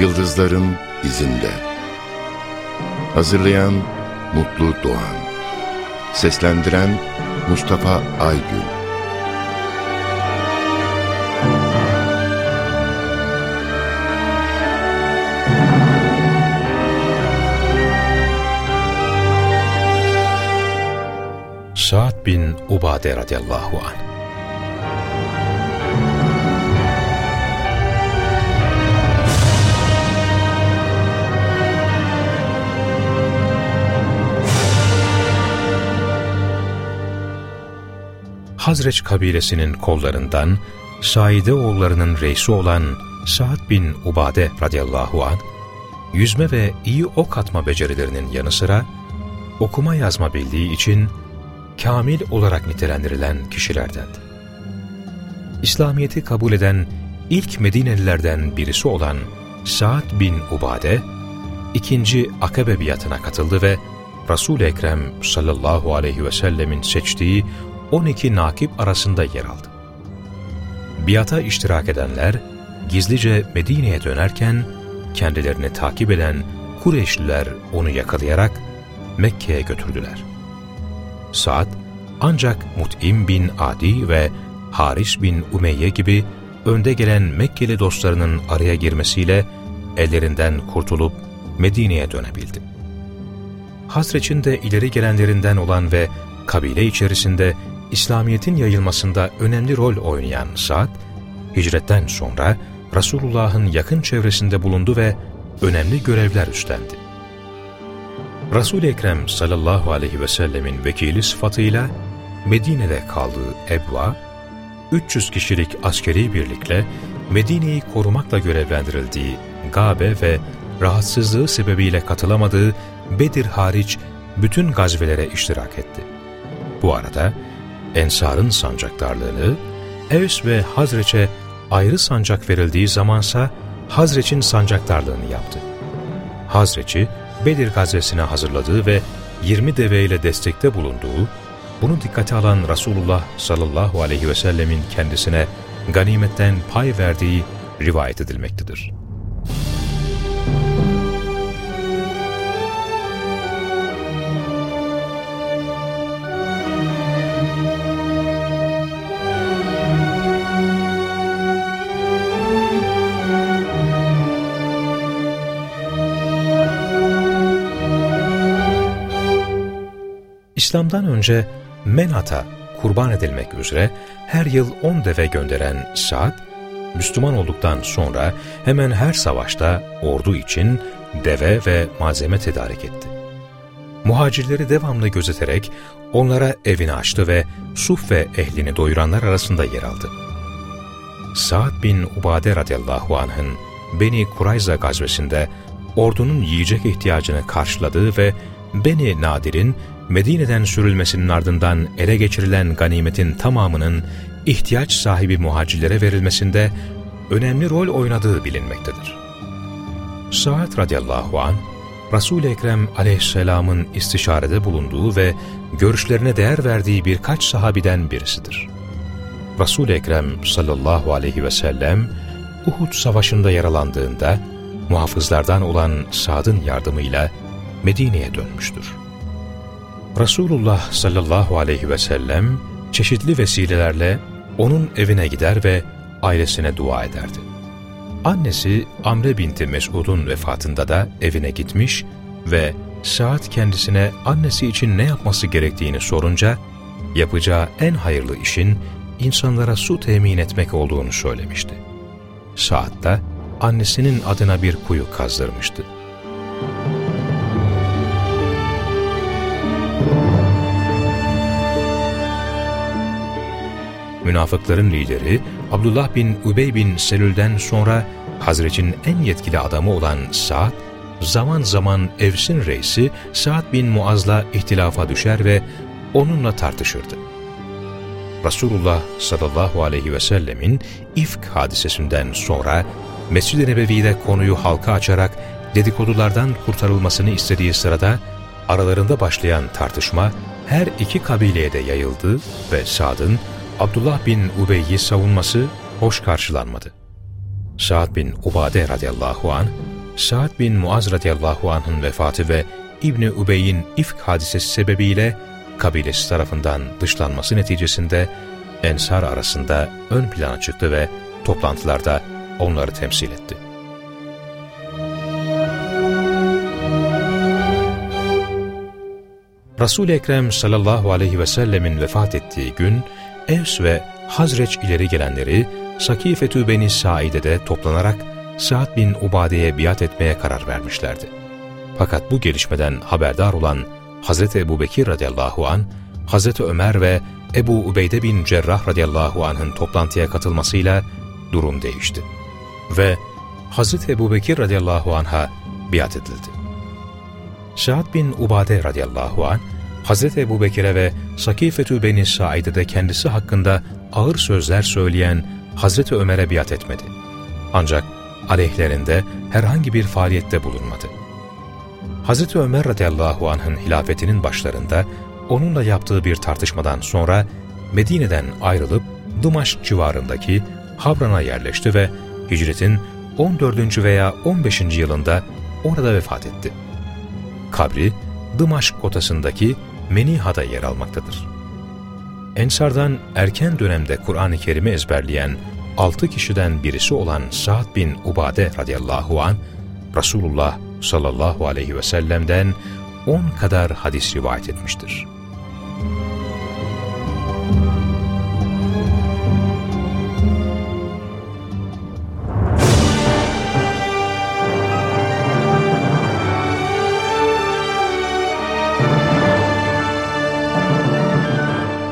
Yıldızların izinde. Hazırlayan Mutlu Doğan. Seslendiren Mustafa Aygün. Sa'd bin Ubade radıyallahu anh Hazreç kabilesinin kollarından Saide oğullarının reisi olan Sa'd bin Ubade radıyallahu an yüzme ve iyi ok atma becerilerinin yanı sıra okuma yazma bildiği için kamil olarak nitelendirilen kişilerdendi. İslamiyet'i kabul eden ilk Medinelilerden birisi olan Sa'd bin Ubade, ikinci Akabe biatına katıldı ve Resul-i Ekrem sallallahu aleyhi ve sellemin seçtiği 12 nakip arasında yer aldı. Biata iştirak edenler gizlice Medine'ye dönerken kendilerini takip eden Kureyşliler onu yakalayarak Mekke'ye götürdüler. Saad ancak Mut'im bin Adi ve Haris bin Umeyye gibi önde gelen Mekkeli dostlarının araya girmesiyle ellerinden kurtulup Medine'ye dönebildi. Hazreç'in de ileri gelenlerinden olan ve kabile içerisinde İslamiyet'in yayılmasında önemli rol oynayan Sa'd, hicretten sonra Resulullah'ın yakın çevresinde bulundu ve önemli görevler üstlendi. Resul-i Ekrem sallallahu aleyhi ve sellemin vekili sıfatıyla Medine'de kaldığı Ebva, 300 kişilik askeri birlikle Medine'yi korumakla görevlendirildiği Gabe ve rahatsızlığı sebebiyle katılamadığı Bedir hariç bütün gazvelere iştirak etti. Bu arada Ensar'ın sancaktarlığını, Evs ve Hazreç'e ayrı sancak verildiği zamansa Hazreç'in sancaktarlığını yaptı. Hazreç'i Bedir gazvesine hazırladığı ve 20 deveyle destekte bulunduğu, bunu dikkate alan Resulullah sallallahu aleyhi ve sellemin kendisine ganimetten pay verdiği rivayet edilmektedir. İslam'dan önce Menat'a kurban edilmek üzere her yıl on deve gönderen Sa'd, Müslüman olduktan sonra hemen her savaşta ordu için deve ve malzeme tedarik etti. Muhacirleri devamlı gözeterek onlara evini açtı ve Suf ve ehlini doyuranlar arasında yer aldı. Sa'd bin Ubade radıyallahu anh'ın Beni Kurayza gazvesinde ordunun yiyecek ihtiyacını karşıladığı ve Beni Nadir'in Medine'den sürülmesinin ardından ele geçirilen ganimetin tamamının ihtiyaç sahibi muhacirlere verilmesinde önemli rol oynadığı bilinmektedir. Sa'd radıyallahu an Resul-i Ekrem aleyhisselamın istişarede bulunduğu ve görüşlerine değer verdiği birkaç sahabiden birisidir. Resul-i Ekrem sallallahu aleyhi ve sellem Uhud savaşında yaralandığında muhafızlardan olan Sa'd'ın yardımıyla Medine'ye dönmüştür. Resulullah sallallahu aleyhi ve sellem çeşitli vesilelerle onun evine gider ve ailesine dua ederdi. Annesi Amre binti Mesud'un vefatında da evine gitmiş ve Saat kendisine annesi için ne yapması gerektiğini sorunca yapacağı en hayırlı işin insanlara su temin etmek olduğunu söylemişti. Saat da annesinin adına bir kuyu kazdırmıştı. Münafıkların lideri Abdullah bin Ubey bin Selül'den sonra Hazret'in en yetkili adamı olan Sa'd, zaman zaman Evs'in reisi Sa'd bin Muaz'la ihtilafa düşer ve onunla tartışırdı. Resulullah sallallahu aleyhi ve sellemin ifk hadisesinden sonra Mescid-i Nebevi'de konuyu halka açarak dedikodulardan kurtarılmasını istediği sırada aralarında başlayan tartışma her iki kabileye de yayıldı ve Sa'd'ın Abdullah bin Ubey'i savunması hoş karşılanmadı. Sa'd bin Ubade radıyallahu an Sa'd bin Muaz radıyallahu anh'ın vefatı ve İbni Ubey'in ifk hadisesi sebebiyle kabilesi tarafından dışlanması neticesinde Ensar arasında ön plana çıktı ve toplantılarda onları temsil etti. Resul-i Ekrem sallallahu aleyhi ve sellemin vefat ettiği gün, Evs ve Hazreç ileri gelenleri Sakifetü Beni Saide'de toplanarak Sa'd bin Ubade'ye biat etmeye karar vermişlerdi. Fakat bu gelişmeden haberdar olan Hazreti Ebu Bekir radıyallahu an, Hazreti Ömer ve Ebu Ubeyde bin Cerrah radıyallahu anh'ın toplantıya katılmasıyla durum değişti. Ve Hazreti Ebu Bekir radıyallahu anh'a biat edildi. Sa'd bin Ubade radıyallahu anh, Hazreti Ebu Bekir'e ve Sakifetü Beni Said'e kendisi hakkında ağır sözler söyleyen Hazreti Ömer'e biat etmedi. Ancak aleyhlerinde herhangi bir faaliyette bulunmadı. Hazreti Ömer radıyallahu anh'ın hilafetinin başlarında onunla yaptığı bir tartışmadan sonra Medine'den ayrılıp Dımaş civarındaki Havran'a yerleşti ve hicretin 14. veya 15. yılında orada vefat etti. Kabri Dımaşk kotasındaki Meniha'da yer almaktadır. Ensardan erken dönemde Kur'an-ı Kerim'i ezberleyen altı kişiden birisi olan Sa'd bin Ubade radıyallahu an Resulullah sallallahu aleyhi ve sellem'den on kadar hadis rivayet etmiştir.